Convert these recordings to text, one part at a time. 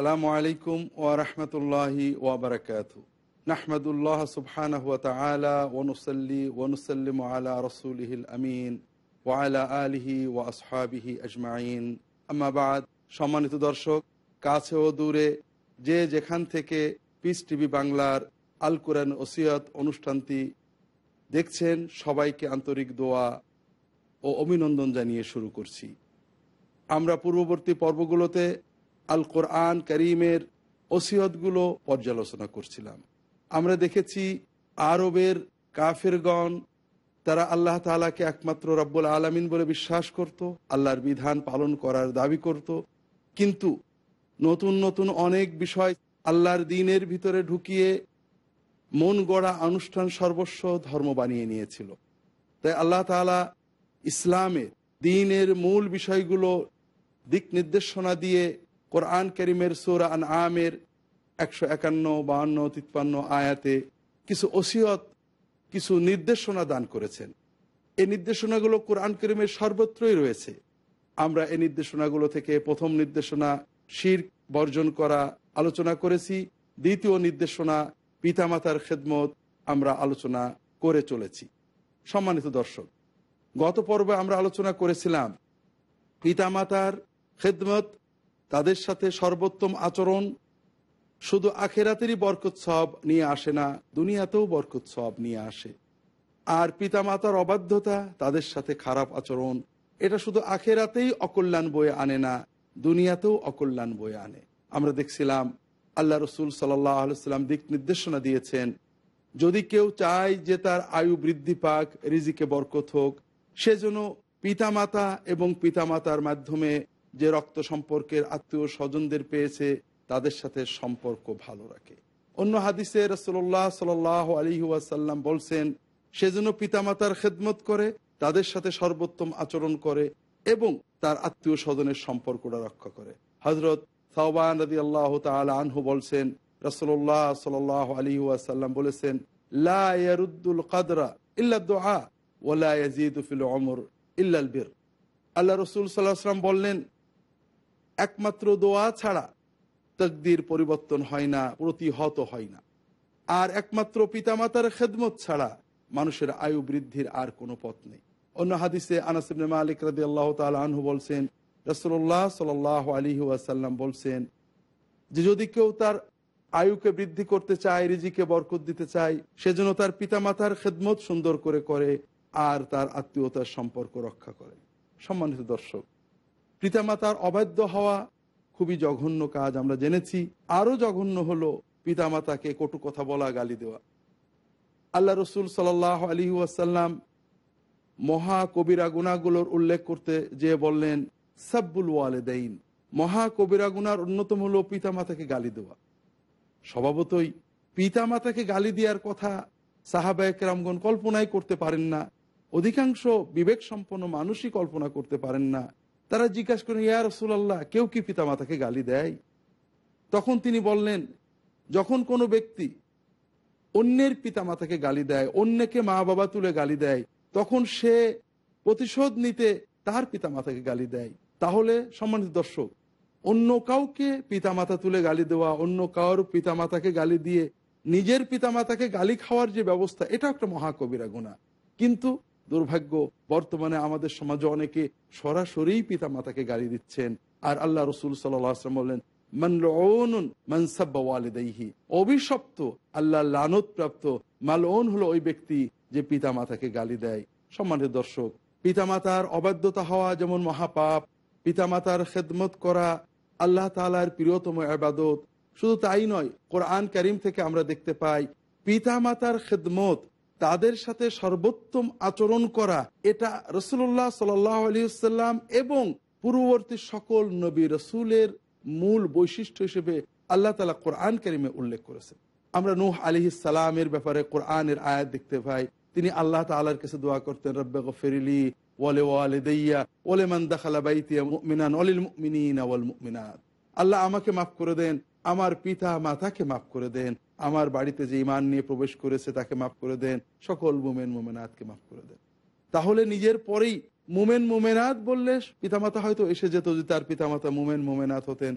আসসালামু আলাইকুম ওয়া রাহমাতুল্লাহি ওয়া বারাকাতু নাহমাদুল্লাহ সুবহানাহু ওয়া তাআলা ওয়া নুসাল্লি ওয়া নুসাল্লিমু আলা রাসূলিহিল আমিন ওয়া আলা আলিহি ওয়া আসহাবিহি আজমাইন। আম্মা সম্মানিত দর্শক, কাছে ও দূরে যে যেখান থেকে পিস টিভি বাংলার আল কোরআন ওসিয়ত অনুষ্ঠানটি দেখছেন, সবাইকে আন্তরিক দোয়া ও অভিনন্দন জানিয়ে শুরু করছি। আমরা পূর্ববর্তী পর্বগুলোতে আল কোরআন করিমের ওসিয়তগুলো পর্যালোচনা করছিলাম। আমরা দেখেছি আরবের কাফেরগণ, তারা আল্লাহ তালাকে একমাত্র রব্বুল আলমিন বলে বিশ্বাস করত, আল্লাহর বিধান পালন করার দাবি করত। কিন্তু নতুন নতুন অনেক বিষয় আল্লাহর দিনের ভিতরে ঢুকিয়ে মন গড়া অনুষ্ঠান সর্বস্ব ধর্ম বানিয়ে নিয়েছিল। তাই আল্লাহ তালা ইসলামের দিনের মূল বিষয়গুলো দিক নির্দেশনা দিয়ে কোরআন করিমের সুরা আন আমের একশো একান্ন, বাহান্ন, তিপ্পান্ন আয়াতে কিছু ওসিয়ত, কিছু নির্দেশনা দান করেছেন। এই নির্দেশনাগুলো কোরআন করিমের সর্বত্রই রয়েছে। আমরা এই নির্দেশনাগুলো থেকে প্রথম নির্দেশনা শির বর্জন করা আলোচনা করেছি। দ্বিতীয় নির্দেশনা পিতামাতার খেদমত আমরা আলোচনা করে চলেছি। সম্মানিত দর্শক, গত পর্বে আমরা আলোচনা করেছিলাম পিতামাতার খেদমত তাদের সাথে সর্বোত্তম আচরণ, শুধু আখেরাতেরই বরকোৎসব নিয়ে আসে না, দুনিয়াতেও বরকোৎসব নিয়ে আসে। আর পিতামাতার অবাধ্যতা তাদের সাথে খারাপ আচরণ, এটা শুধু আখেরাতেই অকল্যাণ বয়ে আনে না, দুনিয়াতেও অকল্যাণ বয়ে আনে। আমরা দেখছিলাম, আল্লাহ রসুল সাল্লাম দিক নির্দেশনা দিয়েছেন, যদি কেউ চায় যে তার আয়ু বৃদ্ধি পাক, রিজিকে বরকত হোক সেজন্য পিতামাতা এবং পিতামাতার মাধ্যমে যে রক্ত সম্পর্কের আত্মীয় স্বজনদের পেয়েছে, তাদের সাথে সম্পর্ক ভালো রাখে। অন্য হাদিসে রসল্লাহ সাল আলী ওয়াসাল্লাম বলছেন সেজন্য পিতামাতার খেদমত করে, তাদের সাথে সর্বোত্তম আচরণ করে এবং তার আত্মীয় স্বজনের সম্পর্কটা রক্ষা করে। হজরত সাহবান রাদি আল্লাহ আনহু বলছেন রসল্লাহ সাল আলী ওয়াসাল্লাম বলেছেন, লা ইয়ারুদ্দুল কাদরা ইল্লা বীর আল্লাহ রসুল সাল্লাহ সাল্লাম বললেন একমাত্র দোয়া ছাড়া তকদির পরিবর্তন হয় না, প্রতিহত হয় না। আর একমাত্র পিতামাতার খেদমত ছাড়া মানুষের আয়ু বৃদ্ধির আর কোনো পথ নেই। অন্য হাদিসে আনাসিবনে মালিক রাদি আল্লাহ আনহু বলছেন রসল্লাহ সাল আলী ওয়াসাল্লাম বলছেন, যে যদি কেউ তার আয়ুকে বৃদ্ধি করতে চায়, রিজিকে বরকত দিতে চায় সেজন্য তার পিতামাতার খেদমত সুন্দর করে করে আর তার আত্মীয়তার সম্পর্ক রক্ষা করে। সম্মানিত দর্শক পিতামাতার অবাধ্য হওয়া খুবই জঘন্য কাজ আমরা জেনেছি। আরও জঘন্য হলো পিতামাতাকে কটু কথা বলা, গালি দেওয়া। আল্লাহ রসুল সাল আলী ওয়াসাল্লাম মহা কবিরা গুনাগুলোর উল্লেখ করতে যে বললেন, সাব্বুল ওয়ালেদাইন। মহা কবিরা গুনার অন্যতম হলো পিতামাতাকে গালি দেওয়া। স্বভাবতই পিতামাতাকে গালি দেওয়ার কথা সাহাবায়ক রামগণ কল্পনাই করতে পারেন না। অধিকাংশ বিবেক সম্পন্ন মানুষই কল্পনা করতে পারেন না। তারা জিজ্ঞাসা করেন ইয়া রসুল্লাহ কেউ কি পিতামাতাকে গালি দেয়? তখন তিনি বললেন, যখন কোনো ব্যক্তি অন্যের পিতামাতাকে গালি দেয়, অন্যকে মা বাবা তুলে গালি দেয়, তখন সে প্রতিশোধ নিতে তার পিতামাতাকে গালি দেয়। তাহলে, সম্মানিত দর্শক, অন্য কাউকে পিতামাতা তুলে গালি দেওয়া, অন্য কারোর পিতামাতাকে গালি দিয়ে নিজের পিতামাতাকে গালি খাওয়ার যে ব্যবস্থা, এটা একটা মহাকবিরা গুণা কিন্তু দুর্ভাগ্য, বর্তমানে আমাদের সমাজে অনেকে সরাসরি পিতা মাতাকে গালি দিচ্ছেন। আর আল্লাহ রসুল সাল্লাম বললেন অভিশপ্ত, আল্লাহ লানত মালন হলো ওই ব্যক্তি যে পিতা মাতাকে গালি দেয়। সম্মানিত দর্শক, পিতামাতার অবাধ্যতা হওয়া যেমন মহাপাপ, পিতামাতার খেদমত করা আল্লাহ তালার প্রিয়তম আবাদত শুধু তাই নয়, কোরআন করিম থেকে আমরা দেখতে পাই পিতা মাতার খেদমত তাদের সাথে সর্বোত্তম আচরণ করা, এটা রসুল্লাহ সাল্লাম এবং পূর্ববর্তী সকল নবী রসুলের মূল বৈশিষ্ট্য হিসেবে আল্লাহ তালা কোরআন করিমে উল্লেখ করেছেন। আমরা নূহ আলি সালামের ব্যাপারে কোরআনের আয়াত দেখতে পাই। তিনি আল্লাহ তালার কাছে দোয়া করতেন, রব্বে গফিরলি ওয়ালে ওয়ালে দইয়া ওলে মান দাখালা বাইতিয়া মুমিনান অলিল মুমিনিনা ওয়াল মুমিনাত। আল্লাহ আমাকে মাফ করে দেন, আমার পিতা মাতাকে মাফ করে দেন। আমার বাড়িতে যে ইমান নিয়ে প্রবেশ করেছে, তাকে মাফ করে দেন। সকল মোমেন মুমেনাতকে মাফ করে দেন। তাহলে নিজের পরেই মোমেন মুমেনাত বললে পিতামাতা হয়তো এসে যেত যে তার পিতামাতা মোমেন মুমেনাত হতেন।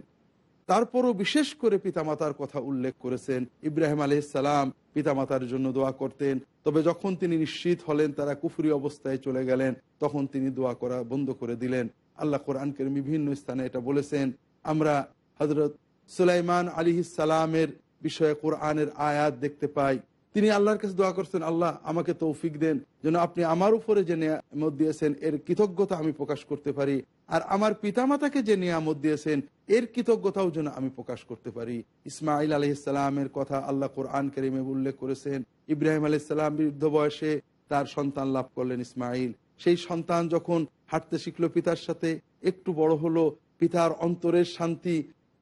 তারপরও বিশেষ করে পিতামাতার কথা উল্লেখ করেছেন। ইব্রাহিম আলহিসাল্লাম পিতামাতার জন্য দোয়া করতেন। তবে যখন তিনি নিশ্চিত হলেন, তারা কুফুরি অবস্থায় চলে গেলেন, তখন তিনি দোয়া করা বন্ধ করে দিলেন। আল্লাহ কোরআনকে বিভিন্ন স্থানে এটা বলেছেন। আমরা হজরত সুলাইমান আলী সালামের বিষয়ে কোরআনের আয়াত দেখতে পাই। তিনি আল্লাহর কাছে দোয়া করছেন, আল্লাহ, আমাকে তৌফিক দেন। যেন আপনি আমার উপরে যে নিয়ামত দিয়েছেন, এর কৃতজ্ঞতা আমি প্রকাশ করতে পারি। আর আমার পিতামাতাকে যে নিয়ামত দিয়েছেন, এর কৃতজ্ঞতাও যেন আমি প্রকাশ করতে পারি। ইসমাইল আলহিসাল্লামের কথা আল্লাহ কোরআন করিমে উল্লেখ করেছেন। ইব্রাহিম আলহিসাল্লাম বৃদ্ধ বয়সে তার সন্তান লাভ করলেন ইসমাইল সেই সন্তান যখন হাঁটতে শিখলো পিতার সাথে, একটু বড় হলো, পিতার অন্তরের শান্তি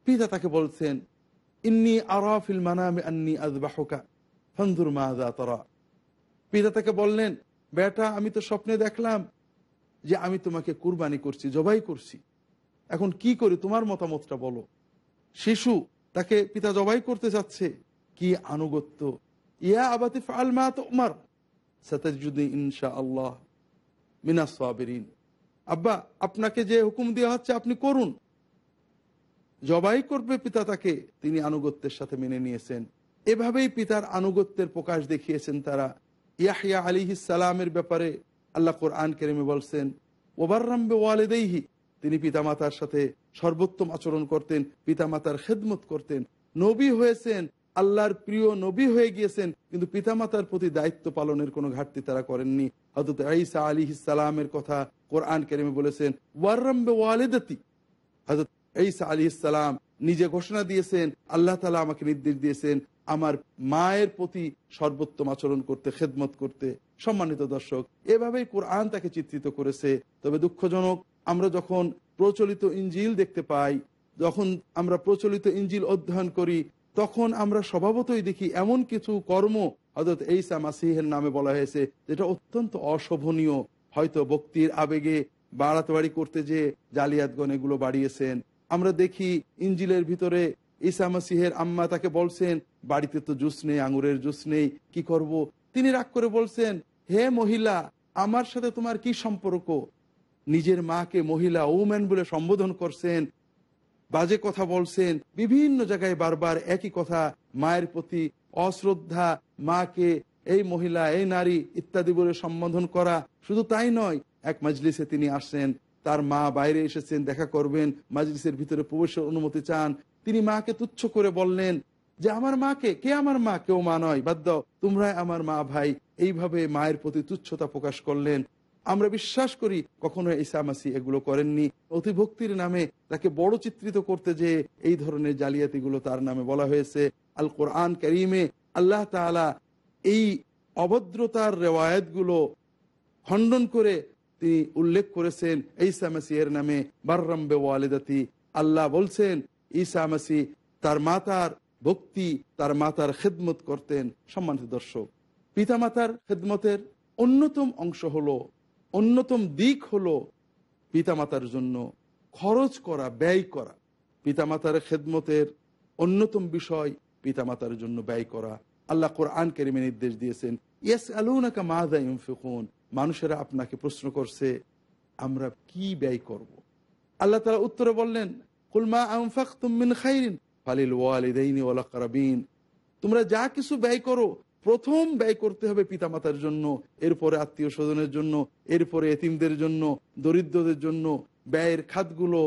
পিতা তাকে বলছেন ইন্নি আরাফিল মানামে আন্নি আজবাহকা ফন্দুর মাদা তরা। পিতা তাকে বললেন, বেটা, আমি তো স্বপ্নে দেখলাম যে আমি তোমাকে কুরবানি করছি, জবাই করছি। এখন কি করি, তোমার মতামতটা বলো। শিশু তাকে পিতা জবাই করতে যাচ্ছে, কি আনুগত্য? ইয়া আবাতি ফাল মা তোমার সাতাজুদ্দিন ইনশা আল্লাহ মিনাস আব্বা, আপনাকে যে হুকুম দেওয়া হচ্ছে, আপনি করুন। জবাই করবে পিতা তাকে, তিনি আনুগত্যের সাথে মেনে নিয়েছেন। এভাবেই পিতার আনুগত্যের প্রকাশ দেখিয়েছেন তারা। ইয়াহিয়া আলী সালামের ব্যাপারে আল্লাহ কোরআন কেরেমে বলছেন ওবার্রাম্বে ওয়ালেদেহি তিনি পিতামাতার সাথে সর্বোত্তম আচরণ করতেন, পিতামাতার খেদমত করতেন। নবী হয়েছেন, আল্লাহর প্রিয় নবী হয়ে গিয়েছেন, কিন্তু পিতামাতার প্রতি দায়িত্ব পালনের কোনো ঘাটতি তারা করেননি। হজরত ঈসা আলী সালামের কথা কোরআন কেরেমে বলেছেন ওয়ার্রাম্বে ওয়ালেদাতি হজরত ঈসা আলী ইসালাম নিজে ঘোষণা দিয়েছেন, আল্লাহ তালা আমাকে নির্দেশ দিয়েছেন আমার মায়ের প্রতি সর্বোত্তম আচরণ করতে, খেদমত করতে। সম্মানিত দর্শক, এভাবেই কোরআন তাকে চিত্রিত করেছে। তবে দুঃখজনক, আমরা যখন প্রচলিত ইঞ্জিল দেখতে পাই, যখন আমরা প্রচলিত ইঞ্জিল অধ্যয়ন করি, তখন আমরা স্বভাবতই দেখি এমন কিছু কর্ম হজরত এইসা মাসিহের নামে বলা হয়েছে, যেটা অত্যন্ত অশোভনীয়। হয়তো ভক্তির আবেগে বাড়াতে বাড়ি করতে যে জালিয়াতগণ এগুলো বাড়িয়েছেন। আমরা দেখি ইঞ্জিলের ভিতরে ঈসা মাসিহের আম্মা তাকে বলছেন, বাড়িতে তো জুস নেই, আঙুরের জুস নেই, কি করব। তিনি রাগ করে বলছেন, হে মহিলা, আমার সাথে তোমার কি সম্পর্ক নিজের মাকে মহিলা ওম্যান বলে সম্বোধন করছেন, বাজে কথা বলছেন, বিভিন্ন জায়গায় বারবার একই কথা, মায়ের প্রতি অশ্রদ্ধা, মাকে এই মহিলা, এই নারী ইত্যাদি বলে সম্বোধন করা, শুধু তাই নয়, এক মজলিসে তিনি আসছেন তার মা বাইরে এসেছেন, দেখা করবেন, মাজলিসের ভিতরে প্রবেশের অনুমতি চান। তিনি মাকে তুচ্ছ করে বললেন যে, আমার মাকে? কে আমার মা? কেউ মা নয়। বাদ দাও, তোমরাই আমার মা ভাই। এইভাবে মায়ের প্রতি তুচ্ছতা প্রকাশ করলেন। আমরা বিশ্বাস করি কখনো ঈসা মাসি এগুলো করেননি। অতিভক্তির নামে তাকে বড় চিত্রিত করতে যে এই ধরনের জালিয়াতিগুলো তার নামে বলা হয়েছে। আল কোরআন করিমে আল্লাহ তালা এই অভদ্রতার রেওয়ায়তগুলো খণ্ডন করে তিনি উল্লেখ করেছেন, ঈসা মাসিহের নামে বার্রাম্বে ওয়ালেদাতি আল্লাহ বলছেন, ঈসা মাসি তার মাতার ভক্তি, তার মাতার খেদমত করতেন। সম্মানিত দর্শক, পিতামাতার খেদমতের অন্যতম অংশ হলো, অন্যতম দিক হলো পিতামাতার জন্য খরচ করা, ব্যয় করা। পিতামাতার খেদমতের অন্যতম বিষয় পিতামাতার জন্য ব্যয় করা। আল্লাহ কোরআন কেরিমে নির্দেশ দিয়েছেন ইয়েস আলুনাকা মাদা ইমফিকুন মানুষেরা আপনাকে প্রশ্ন করছে, আমরা কি ব্যয় করব। আল্লাহ তালা উত্তরে বললেন কুলমা আমফাক তুমিন খাইরিন ফালিল ওয়ালিদাইনি ওয়ালা কারাবিন তোমরা যা কিছু ব্যয় করো, প্রথম ব্যয় করতে হবে পিতামাতার জন্য, এরপরে আত্মীয় স্বজনের জন্য, এরপরে এতিমদের জন্য, দরিদ্রদের জন্য, ব্যয়ের খাতগুলো।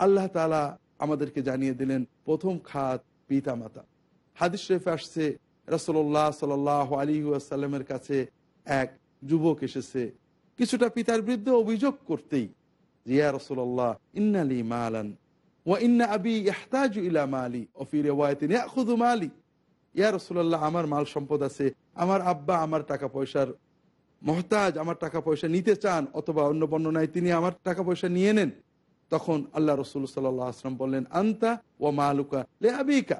আল্লাহ তালা আমাদেরকে জানিয়ে দিলেন, প্রথম খাত পিতামাতা। হাদিস শরীফ আসছে রসল্লাহ সাল আলী আসাল্লামের কাছে এক যুবক এসেছে। কিছুটা পিতার বিরুদ্ধে অভিযোগ করতেই জিয়া রসল্লাহ ইন্নালি মালান ইন্না আবি ইহতাজু ইলা মালি খুদু মালি। ইয়া রসুল্লাহ আমার মাল সম্পদ আছে, আমার আব্বা আমার টাকা পয়সার মহতাজ, আমার টাকা পয়সা নিতে চান, অথবা অন্য বর্ণনায় তিনি আমার টাকা পয়সা নিয়ে নেন। তখন আল্লাহ রসুল সাল্লাহ আসলাম বললেন, আন্তা ও মালুকা লে আবিকা,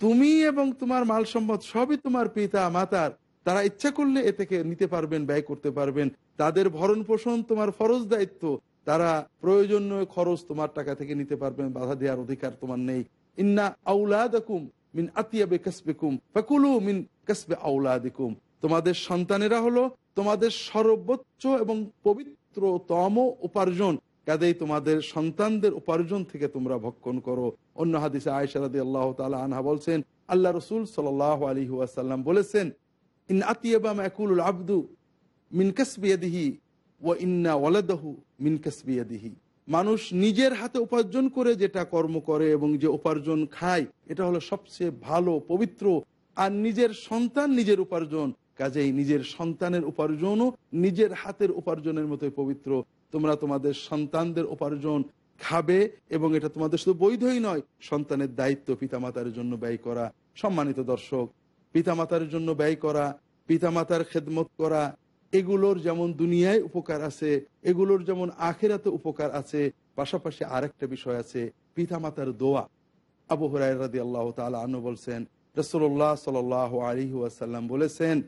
তুমি এবং তোমার মাল সম্পদ সবই তোমার পিতা মাতার তারা ইচ্ছা করলে এ থেকে নিতে পারবেন, ব্যয় করতে পারবেন। তাদের ভরণ পোষণ তোমার ফরজ দায়িত্ব। তারা প্রয়োজনীয় খরচ তোমার টাকা থেকে নিতে পারবেন, বাধা দেওয়ার অধিকার তোমার নেই। ইন্না আউলাদাকুম মিন আতিয়াবে কাসবেকুম, ফাকুলু মিন কাসবে আউলাদিকুম। তোমাদের সন্তানেরা হলো তোমাদের সর্বোচ্চ এবং পবিত্রতম উপার্জন। কাজেই তোমাদের সন্তানদের উপার্জন থেকে তোমরা ভক্ষণ করো। অন্য হাদিসে আয়সারাদি আল্লাহ তালা আনহা বলছেন, আল্লাহ রসুল সাল আলী ওয়াসাল্লাম বলেছেন ইন আব্দু মিন ও ইন্না মিন মানুষ নিজের হাতে উপার্জন করে যেটা কর্ম করে এবং যে উপার্জন খায়, এটা হলো সবচেয়ে ভালো, পবিত্র। আর নিজের সন্তান নিজের উপার্জন, কাজেই নিজের সন্তানের উপার্জনও নিজের হাতের উপার্জনের মতোই পবিত্র। তোমরা তোমাদের সন্তানদের উপার্জন খাবে এবং এটা তোমাদের শুধু বৈধই নয়, সন্তানের দায়িত্ব পিতামাতার জন্য ব্যয় করা। সম্মানিত দর্শক পিতামাতার জন্য ব্যয় করা, পিতামাতার খেদমত করা, এগুলোর যেমন দুনিয়ায় উপকার আছে, এগুলোর যেমন আখেরাতে উপকার আছে, পাশাপাশি আরেকটা বিষয় আছে, পিতামাতার দোয়া। আবু হরাই আল্লাহ তালা আনু বলছেন রসল্লাহ সাল আলী ওয়াসাল্লাম বলেছেন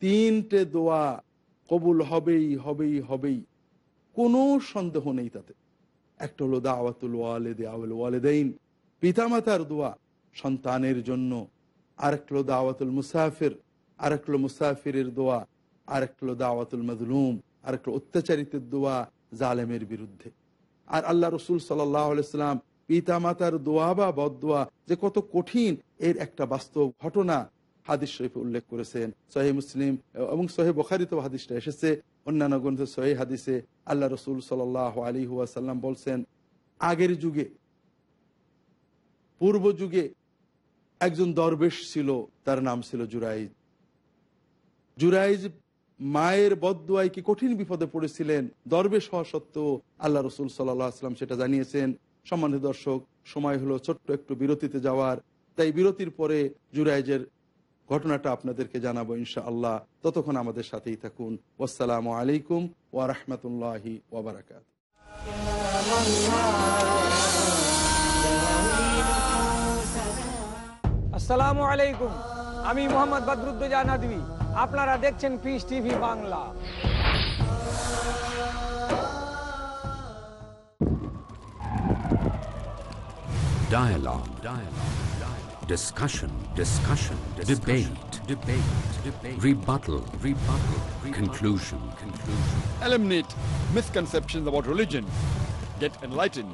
তিনটে দোয়া কবুল হবেই হবেই হবেই। কোনো সন্দেহ নেই তাতে। একটা হলো দাওয়াতুল ওয়ালেদে আউল ওয়ালেদাইন পিতামাতার দোয়া সন্তানের জন্য। আরেকটা হলো দাওয়াতুল মুসাফির আরেকটা হলো মুসাফিরের দোয়া আরেকটা হলো দাওয়াতুল মজলুম আরেকটা অত্যাচারিতের দোয়া জালেমের বিরুদ্ধে। আর আল্লাহ রসুল সাল্লাম পিতামাতার দোয়া বা বদোয়া যে কত কঠিন, এর একটা বাস্তব ঘটনা হাদিস শরীফে উল্লেখ করেছেন। সহি মুসলিম এবং সহি বখারিত হাদিসটা এসেছে। অন্যান্য গ্রন্থ সহি হাদিসে আল্লাহ রসুল সাল আলী হুয়াসাল্লাম বলছেন, আগের যুগে পূর্ব যুগে একজন দরবেশ ছিল, তার নাম ছিল জুরাইজ। জুরাইজ মায়ের বদুয়ায় কি কঠিন বিপদে পড়েছিলেন, দরবেশ হওয়া সত্ত্বেও আল্লাহ রসুল সাল্লাহ আসলাম সেটা জানিয়েছেন। সম্মানিত দর্শক, সময় হলো ছোট্ট একটু বিরতিতে যাওয়ার। তাই বিরতির পরে জুরাইজের ঘটনাটা আপনাদেরকে জানাব ইনশা আল্লাহ ততক্ষণ আমাদের সাথেই থাকুন। ওসালাম আলাইকুম ওয়া রহমতুল্লাহি ওবরাকাত আসসালামু আলাইকুম আমি মোহাম্মদ বদরুদ্দোজা নদী আপনারা দেখছেন Peace TV Bangla Dialogue. Dialogue. Dialogue. Discussion. Discussion. Debate. Debate. Debate. Rebuttal. Rebuttal. Conclusion. Conclusion. Eliminate misconceptions about religion. Get enlightened.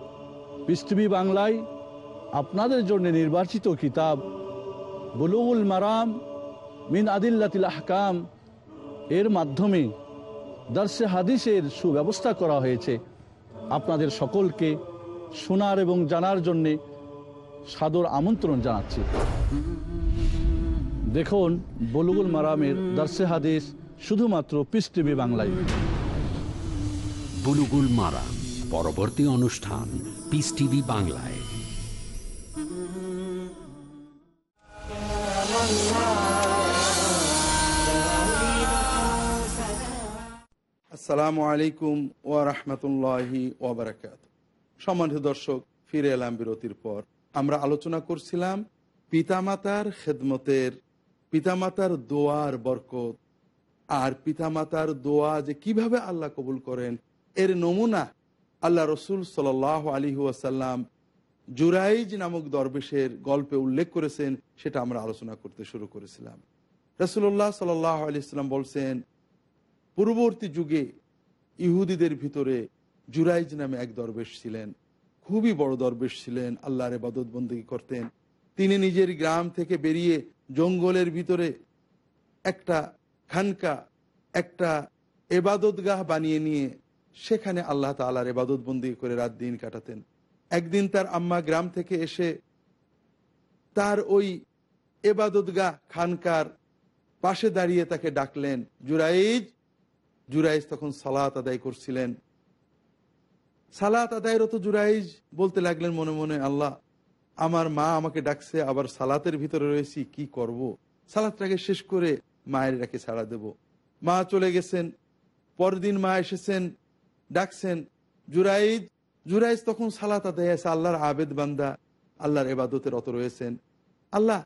পৃথিবী বাংলায় আপনাদের জন্য নির্বাচিত কিতাব, বুলুগুল মারাম মিন আদিল্লাতিল আহকাম। এর মাধ্যমে দার্সে হাদিসের সুব্যবস্থা করা হয়েছে। আপনাদের সকলকে শোনার এবং জানার জন্যে সাদর আমন্ত্রণ জানাচ্ছি। দেখুন, বলুগুল মারামের দার্সে হাদিস শুধুমাত্র পিস বাংলায়। বুলুগুল মারাম। পরবর্তী অনুষ্ঠান পিস টিভি বাংলায়। আসসালামু আলাইকুম ওয়া রাহমাতুল্লাহি ওয়া বারাকাত। সম্মানিত দর্শক, ফিরে এলাম বিরতির পর। আমরা আলোচনা করছিলাম পিতামাতার খেদমতের, পিতামাতার দোয়ার বরকত। আর পিতামাতার দোয়া যে কীভাবে আল্লাহ কবুল করেন, এর নমুনা আল্লাহ রসুল সাল আলী ওয়াসাল্লাম জুরাইজ নামক দরবেশের গল্পে উল্লেখ করেছেন, সেটা আমরা আলোচনা করতে শুরু করেছিলাম। রসুল্লাহ সাল আলি সাল্লাম বলছেন, পূর্ববর্তী যুগে ইহুদিদের ভিতরে জুরাইজ নামে এক দরবেশ ছিলেন। খুবই বড় দরবেশ ছিলেন, আল্লাহর এবাদতবন্দি করতেন। তিনি নিজের গ্রাম থেকে বেরিয়ে জঙ্গলের ভিতরে একটা খানকা, একটা এবাদতগাহ বানিয়ে নিয়ে সেখানে আল্লাহ তালার এবাদত বন্দি করে রাত দিন কাটাতেন। একদিন তার আম্মা গ্রাম থেকে এসে তার ওই এবাদতগাহ খানকার পাশে দাঁড়িয়ে তাকে ডাকলেন, জুরাইজ! জুরাইজ তখন সালাত আদায় করছিলেন। সালাত আদায়রত জুরাইজ বলতে লাগলেন মনে মনে, আল্লাহ, আমার মা আমাকে ডাকছে, আবার সালাতের ভিতরে রয়েছি, কি করব। সালাতটাকে শেষ করে মায়ের ডাকে ছাড়া দেব। মা চলে গেছেন, পরদিন মা এসেছেন ডাকছেন জুরাইজ জুরাইজ তখন সালাত আদায় আছে, আল্লাহর আবেদ বান্দা, আল্লাহর এবাদতের অত রয়েছেন। আল্লাহ,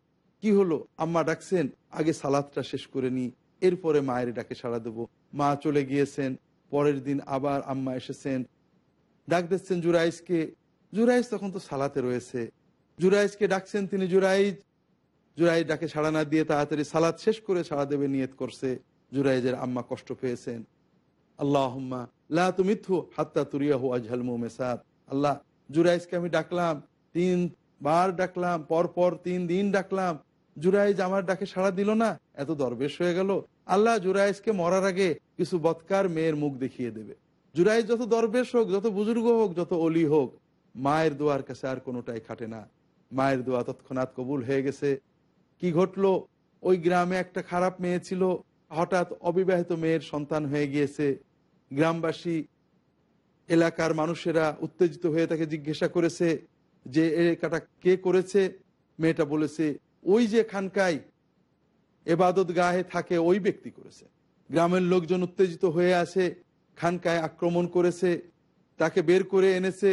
কি হলো? আম্মা ডাকছেন, আগে সালাদটা শেষ করে নি, এরপরে মায়ের ডাকে সাড়া দেব। মা চলে গিয়েছেন, পরের দিন আবার আম্মা এসেছেন। ডাক দিচ্ছেন জুরাইজকে, জুরাইজ তখন তো সালাতে রয়েছে। জুরাইজকে ডাকছেন তিনি, জুরাইজ জুরাইজ ডাকে সাড়া না দিয়ে তাড়াতাড়ি সালাদ শেষ করে সাড়া দেবে, নিয়ত করছে। জুরাইজের আম্মা কষ্ট পেয়েছেন। আল্লাহ লা তুমিথু হাত্তা তুরিয়াহু আজহাল মেসাদ আল্লাহ জুরাইজকে আমি ডাকলাম, তিন বার ডাকলাম পর তিন দিন ডাকলাম। জুরাইজ আমার ডাকে সাড়া দিল না, এত দরবেশ হয়ে গেল। আল্লাহ জুরাইজকে মরার আগে কিছু বৎকার মেয়ের মুখ দেখিয়ে দেবে। জুরাইজ যত দরবেশ হোক, যত বুজুর্গ হোক, যত অলি হোক, মায়ের দোয়ার কাছে আর কোনোটাই খাটে না। মায়ের দোয়া তৎক্ষণাৎ কবুল হয়ে গেছে। কি ঘটলো? ওই গ্রামে একটা খারাপ মেয়ে ছিল। হঠাৎ অবিবাহিত মেয়ের সন্তান হয়ে গিয়েছে। গ্রামবাসী, এলাকার মানুষেরা উত্তেজিত হয়ে তাকে জিজ্ঞাসা করেছে যে এলাকাটা কে করেছে? মেয়েটা বলেছে, ওই যে খানকায় এবাদত গাহে থাকে, ওই ব্যক্তি করেছে। গ্রামের লোকজন উত্তেজিত হয়ে আছে, খানকায় আক্রমণ করেছে, তাকে বের করে এনেছে,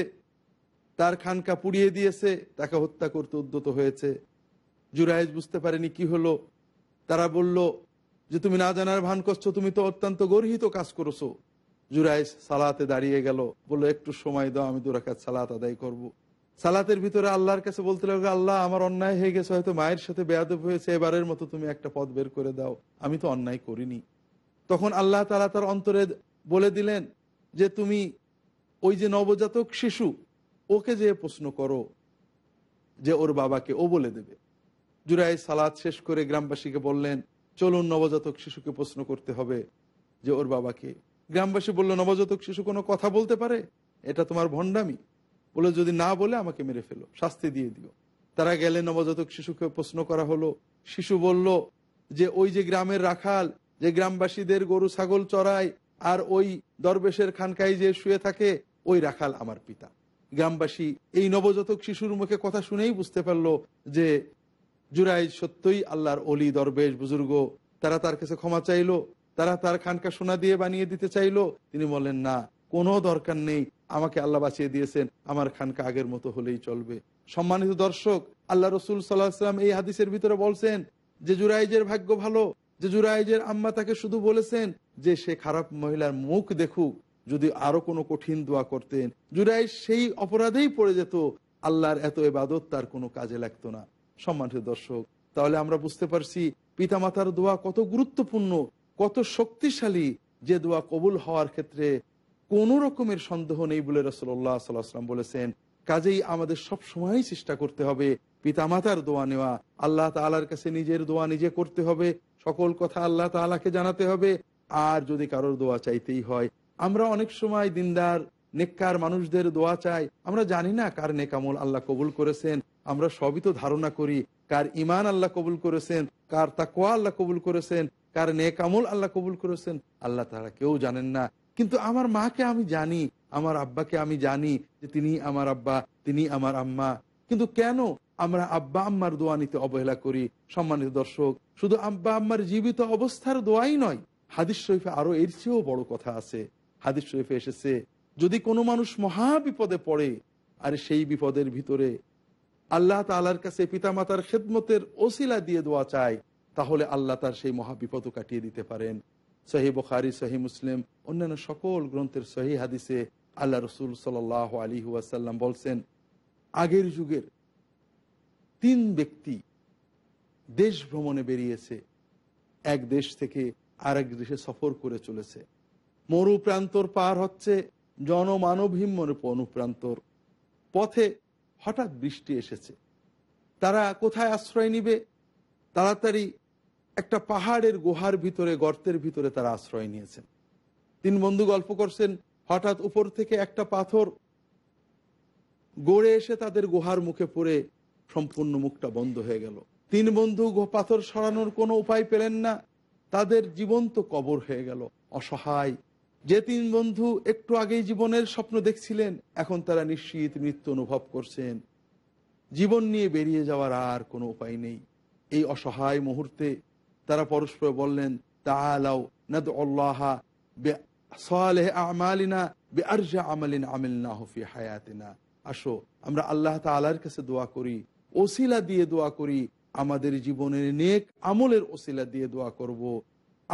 তার খানকা পুড়িয়ে দিয়েছে, তাকে হত্যা করতে উদ্যত হয়েছে। জুরাইজ বুঝতে পারেনি কি হলো। তারা বলল যে তুমি না জানার ভান করছ, তুমি তো অত্যন্ত গর্হিত কাজ করছ। জুরাইজ সালাতে দাঁড়িয়ে গেল, বলল, একটু সময় দাও, আমি দুরাকাত সালাত আদায় করব। সালাতের ভিতরে আল্লাহর কাছে বলতে লাগল, আল্লাহ, আমার অন্যায় হয়ে গেছে, হয়তো মায়ের সাথে বেয়াদব হয়েছে, এবারের মতো তুমি একটা পথ বের করে দাও। আমি তো অন্যায় করিনি। তখন আল্লাহ তালা তার অন্তরে বলে দিলেন যে, তুমি ওই যে নবজাতক শিশু, ওকে যে প্রশ্ন করো, যে ওর বাবাকে ও বলে দেবে। জুরাই সালাদ শেষ করে গ্রামবাসীকে বললেন চলুন নবজাতক শিশুকে প্রশ্ন করতে হবে যে ওর বাবাকে। গ্রামবাসী বলল, নবজাতক শিশু কোনো কথা বলতে পারে? এটা তোমার ভণ্ডামি। বলে, যদি না বলে আমাকে মেরে ফেলো, শাস্তি দিয়ে দিও। তারা গেলে নবজাতক শিশুকে প্রশ্ন করা হলো। শিশু বলল, যে ওই যে গ্রামের রাখাল, যে গ্রামবাসীদের গরু ছাগল চড়ায়, আর ওই দরবেশের খানকায় যে শুয়ে থাকে, ওই রাখাল আমার পিতা। গ্রামবাসী এই নবজাতক শিশুর মুখে কথা শুনেই বুঝতে পারল যে জুরাই সত্যই আল্লাহর অলি, দরবেশ, বুজুর্গ। তারা তার কাছে ক্ষমা চাইলো, তারা তার খানকা সোনা দিয়ে বানিয়ে দিতে চাইলো। তিনি বললেন না, কোনো দরকার নেই, আমাকে আল্লাহ বাঁচিয়ে দিয়েছেন, আমার খানকা আগের মতো হলেই চলবে। সম্মানিত দর্শক, আল্লাহ রসুল সাল্লাহাম এই হাদিসের ভিতরে বলছেন, যে জুরাইজের ভাগ্য ভালো, যে জুরাইজের আম্মা তাকে শুধু বলেছেন যে সে খারাপ মহিলার মুখ দেখুক, যদি আরও কোনো কঠিন দোয়া করতেন। জুরাইজ সেই অপরাধেই পড়ে যেত, আল্লাহর এত এবাদত তার কোনো কাজে লাগতো না। সম্মানিত দর্শক, তাহলে আমরা বুঝতে পারছি পিতামাতার দোয়া কত গুরুত্বপূর্ণ, কত শক্তিশালী যে দোয়া কবুল হওয়ার ক্ষেত্রে কোন রকমের সন্দেহ নেই বলে রসল্লাহ সাল্লাহাম বলেছেন। কাজেই আমাদের সব সময় চেষ্টা করতে হবে পিতামাতার দোয়া নেওয়া। আল্লাহ তালার কাছে নিজের দোয়া নিজে করতে হবে, সকল কথা আল্লাহ তালাকে জানাতে হবে। আর যদি কারোর দোয়া চাইতেই হয়, আমরা অনেক সময় দিনদার, নেককার মানুষদের দোয়া চাই। আমরা জানি না কার নেকামল আল্লাহ কবুল করেছেন। আমরা সবই তো ধারণা করি, কার ইমান আল্লাহ কবুল করেছেন, কার তাকোয়া আল্লাহ কবুল করেছেন, কার নেকামল আল্লাহ কবুল করেছেন, আল্লাহ তারা কেউ জানেন না। কিন্তু আমার মাকে আমি জানি, আমার আব্বাকে আমি জানি যে তিনি আমার আব্বা, তিনি আমার আম্মা। কিন্তু কেন আমরা আব্বা আম্মার দোয়া নিতে অবহেলা করি? সম্মানিত দর্শক, শুধু আব্বা আম্মার জীবিত অবস্থার দোয়াই নয়, হাদিস শরীফে আরও এর চেয়েও বড় কথা আছে। হাদিস শরীফে এসেছে, যদি কোনো মানুষ মহা বিপদে পড়ে, আর সেই বিপদের ভিতরে আল্লাহ তালার কাছে পিতামাতার খেদমতের ওসিলা দিয়ে দোয়া চায়, তাহলে আল্লাহ তার সেই মহা বিপদও কাটিয়ে দিতে পারেন। সহি বখারি, সহি মুসলিম, অন্যান্য সকল গ্রন্থের সহি হাদিসে আল্লাহ রসুল সাল আলী ওয়াসাল্লাম বলছেন, আগের যুগের তিন ব্যক্তি দেশ ভ্রমণে বেরিয়েছে, এক দেশ থেকে আরেক দেশে সফর করে চলেছে। মরু প্রান্তর পার হচ্ছে জনমানবহীন মনে অনুপ্রান্তর। পথে হঠাৎ বৃষ্টি এসেছে। তারা কোথায় আশ্রয় নিবে? তাড়াতাড়ি একটা পাহাড়ের গুহার ভিতরে, গর্তের ভিতরে তারা আশ্রয় নিয়েছেন। তিন বন্ধু গল্প করছেন, হঠাৎ উপর থেকে একটা পাথর গড়ে এসে তাদের গুহার মুখে পড়ে সম্পূর্ণ মুখটা বন্ধ হয়ে গেল। তিন বন্ধু পাথর সরানোর কোনো উপায় পেলেন না। তাদের জীবন্ত কবর হয়ে গেল। অসহায় যে তিন বন্ধু একটু আগেই জীবনের স্বপ্ন দেখছিলেন, এখন তারা নিশ্চিত মৃত্যু অনুভব করছেন। জীবন নিয়ে বেরিয়ে যাওয়ার আর কোনো উপায় নেই। এই অসহায় মুহূর্তে তারা পরস্পর বললেন তাআলাও নাদউল্লাহা বিসালিহ আমালিনা বে বিআরজা আমালিন আমিলনাহু ফি হায়াতিনা। আসো, আমরা আল্লাহ তাআলার কাছে দোয়া করি, ওসিলা দিয়ে দোয়া করি, আমাদের জীবনের নেক আমলের ওসিলা দিয়ে দোয়া করব।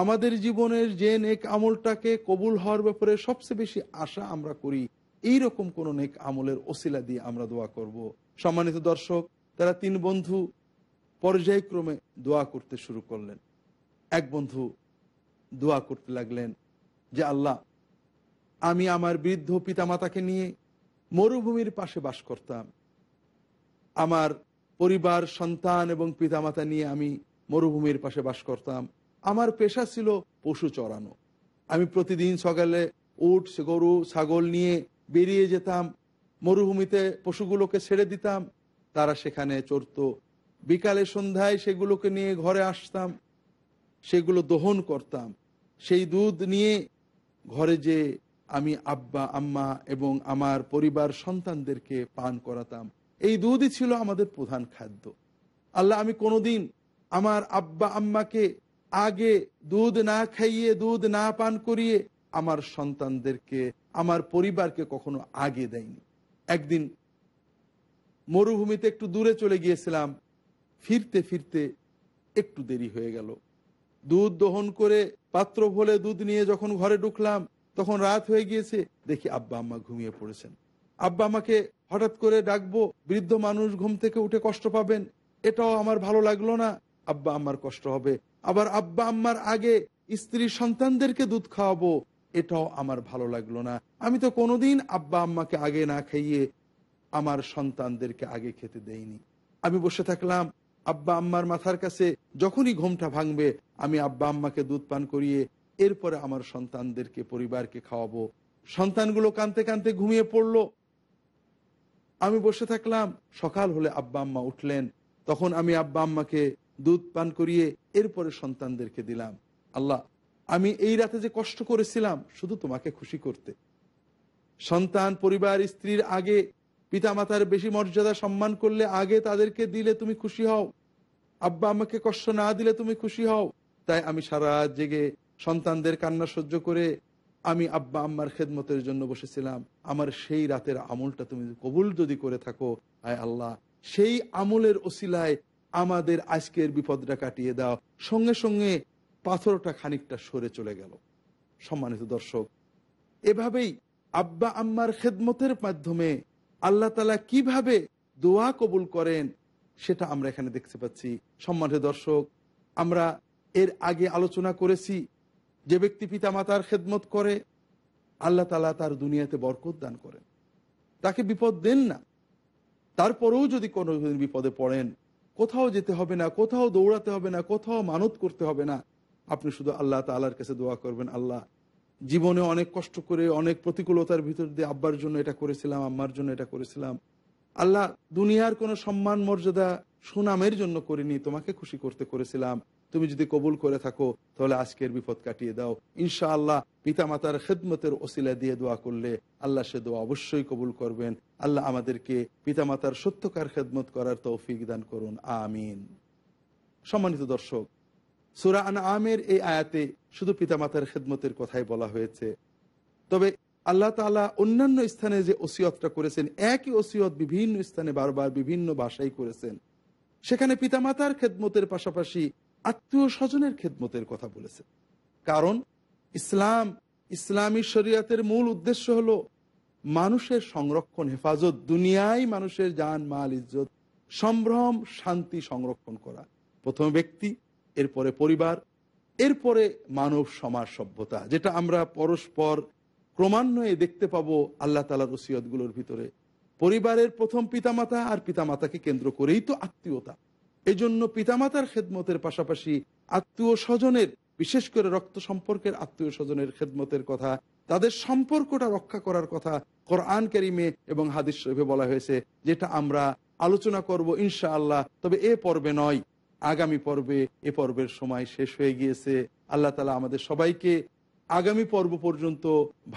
আমাদের জীবনের যে নেক আমলটাকে কবুল হওয়ার ব্যাপারে সবচেয়ে বেশি আশা আমরা করি এই রকম কোন নেক আমলের ওসিলা দিয়ে আমরা দোয়া করব। সম্মানিত দর্শক, তারা তিন বন্ধু পর্যায়ক্রমে দোয়া করতে শুরু করলেন। এক বন্ধু দোয়া করতে লাগলেন যে, আল্লাহ, আমি আমার বৃদ্ধ পিতামাতাকে নিয়ে মরুভূমির পাশে বাস করতাম। আমার পরিবার, সন্তান এবং পিতামাতা নিয়ে আমি মরুভূমির পাশে বাস করতাম। আমার পেশা ছিল পশু চড়ানো। আমি প্রতিদিন সকালে উট গরু, ছাগল নিয়ে বেরিয়ে যেতাম, মরুভূমিতে পশুগুলোকে ছেড়ে দিতাম, তারা সেখানে চড়তো। বিকালে সন্ধ্যায় সেগুলোকে নিয়ে ঘরে আসতাম, সেগুলো দহন করতাম। সেই দুধ নিয়ে ঘরে যে আমি আব্বা, আম্মা এবং আমার পরিবার সন্তানদেরকে পান করাতাম, এই দুধই ছিল আমাদের প্রধান খাদ্য। আল্লাহ আমি কোনোদিন আমার আব্বা, আম্মাকে আগে দুধ না খাইয়ে, দুধ না পান করিয়ে আমার সন্তানদেরকে, আমার পরিবারকে কখনো আগে দেয়নি। একদিন মরুভূমিতে একটু দূরে চলে গিয়েছিলাম, ফিরতে ফিরতে একটু দেরি হয়ে গেল। দুধ দহন করে পাত্র ভোলে দুধ নিয়ে যখন ঘরে ঢুকলাম, তখন রাত হয়ে গিয়েছে, দেখি আব্বা আম্মা ঘুমিয়ে পড়েছেন। আব্বা আমাকে হঠাৎ করে ডাকবো, বৃদ্ধ মানুষ ঘুম থেকে উঠে কষ্ট পাবেন, এটাও আমার ভালো লাগল না, আব্বা আম্মার কষ্ট হবে আবার আব্বা আম্মার আগে স্ত্রী সন্তানদেরকে দুধ খাওয়াবো, এটাও আমার ভালো লাগল না। আমি তো কোনোদিন আব্বা আম্মাকে আগে না খাইয়ে আমার সন্তানদেরকে আগে খেতে দেইনি। আমি বসে থাকলাম, আব্বা আম্মার মাথার কাছে যখনই ঘুমটা ভাঙবে, আমি আব্বা আম্মাকে দুধ পান করিয়ে এরপরে আমার সন্তানদেরকে, পরিবারকে খাওয়াবো। সন্তানগুলো কানতে কানতে ঘুমিয়ে পড়ল। আমি বসে থাকলাম, সকাল হলে আব্বা আম্মা উঠলেন। তখন আমি আব্বা আম্মাকে দুধ পান করিয়ে এরপরে সন্তানদেরকে দিলাম। আল্লাহ, আমি এই রাতে যে কষ্ট করেছিলাম, শুধু তোমাকে খুশি করতে। সন্তান, পরিবার, স্ত্রীর আগে পিতামাতার বেশি মর্যাদা সম্মান করলে আগে তাদেরকে দিলে তুমি খুশি হও। আব্বা আমাকে কষ্ট না দিলে তুমি খুশি হও। তাই আমি সারা জেগে সন্তানদের কান্না সহ্য করে আমি আব্বা আম্মার খেদমতের জন্য বসেছিলাম। আমার সেই রাতের আমলটা তুমি কবুল যদি করে থাকো, আয় আল্লাহ, সেই আমলের ওসিলায় আমাদের আজকের বিপদটা কাটিয়ে দাও। সঙ্গে সঙ্গে পাথরটা খানিকটা সরে চলে গেল। সম্মানিত দর্শক, এভাবেই আব্বা আম্মার খেদমতের মাধ্যমে আল্লাহ তালা কীভাবে দোয়া কবুল করেন সেটা আমরা এখানে দেখতে পাচ্ছি। সম্মানিত দর্শক, আমরা এর আগে আলোচনা করেছি যে ব্যক্তি পিতা মাতার খেদমত করে, আল্লাহ তালা তার দুনিয়াতে বরকত দান করেন। তাকে বিপদ দেন না। তারপরেও যদি কোনো বিপদে পড়েন কোথাও যেতে হবে না, কোথাও দৌড়াতে হবে না, কোথাও মানত করতে হবে না। আপনি শুধু আল্লাহ তালার কাছে দোয়া করবেন, আল্লাহ জীবনে অনেক কষ্ট করে, অনেক প্রতিকূলতার ভিতর দিয়ে আব্বার জন্য এটা করেছিলাম, আম্মার জন্য এটা করেছিলাম। আল্লাহ দুনিয়ার কোনো সম্মান মর্যাদা সুনামের জন্য করিনি, তোমাকে খুশি করতে করেছিলাম। তুমি যদি কবুল করে থাকো, তাহলে আজকের বিপদ কাটিয়ে দাও। ইনশা আল্লাহ পিতা মাতার খেদমতের ওসিলা দিয়ে দোয়া করলে আল্লাহ সে দোয়া অবশ্যই কবুল করবেন। আল্লাহ আমাদেরকে পিতা মাতার সত্যকার খেদমত করার তৌফিক দান করুন। আমিন। সম্মানিত দর্শক, সুরা আন আমের এই আয়াতে শুধু পিতামাতার খেদমতের কথাই বলা হয়েছে। তবে আল্লাহ তালা অন্যান্য স্থানে যে ওসিয়তটা করেছেন, একই ওসিয়ত বিভিন্ন স্থানে বারবার বিভিন্ন ভাষায় করেছেন। সেখানে পিতামাতার খেদমতের পাশাপাশি আত্মীয় স্বজনের খেদমতের কথা বলেছেন কারণ ইসলাম, ইসলামী শরিয়াতের মূল উদ্দেশ্য হলো মানুষের সংরক্ষণ, হেফাজত, দুনিয়ায় মানুষের জান, মাল, ইজ্জত, সম্ভ্রম, শান্তি সংরক্ষণ করা। প্রথম ব্যক্তি, এরপরে পরিবার, এরপরে মানব সমাজ সভ্যতা, যেটা আমরা পরস্পর ক্রমান্বয়ে দেখতে পাবো আল্লাহ তালার ওসিয়তগুলোর ভিতরে। পরিবারের প্রথম পিতামাতা আর পিতামাতাকে কেন্দ্র করেই তো আত্মীয়তা। এজন্য পিতামাতার খেদমতের পাশাপাশি আত্মীয় স্বজনের, বিশেষ করে রক্ত সম্পর্কের আত্মীয় স্বজনের খেদমতের কথা, তাদের সম্পর্কটা রক্ষা করার কথা কোরআন কারিমে এবং হাদিস শরীফে বলা হয়েছে, যেটা আমরা আলোচনা করব ইনশা আল্লাহ তবে এ পর্বে নয়, আগামী পর্বে, এ পর্বের সময় শেষ হয়ে গিয়েছে। আল্লাহ তালা আমাদের সবাইকে আগামী পর্ব পর্যন্ত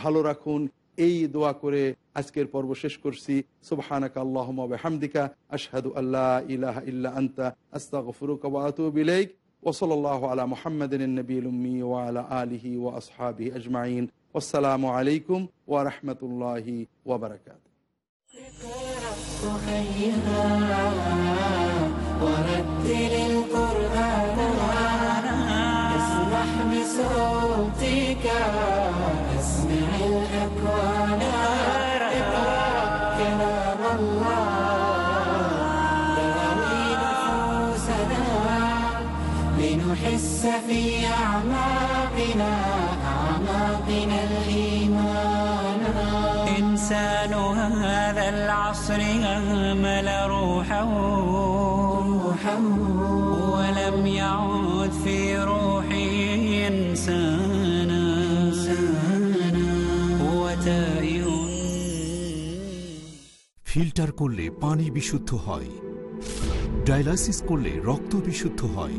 ভালো রাখুন। এই দোয়া করে আজকের পর্ব শেষ করছি সুবহানাকা আল্লাহুম্মা ওয়া বিহামদিকা আশহাদু আল্লা ইলাহা ইল্লা আনতা আস্তাগফিরুকা ওয়া আতুবু ইলাইক ওয়া সাল্লাল্লাহু আলা মুহাম্মাদিন নবিয়িল উম্মি ওয়া আলা আলিহি ওয়া আসহাবিহি আজমাইন ওয়াসসালামু আলাইকুম ওয়া রাহমাতুল্লাহি ওয়া বারাকাতুহু ورتل القرآن اسمح بصوتك اسمع الأكوان لنحس في أعماقنا أعماقنا الإيمان إنسان هذا العصر أهمل روحه ولم يعد في روحه إنسانا هو تائه ফিল্টার করলে পানি বিশুদ্ধ হয় ডায়ালাইসিস করলে রক্ত বিশুদ্ধ হয়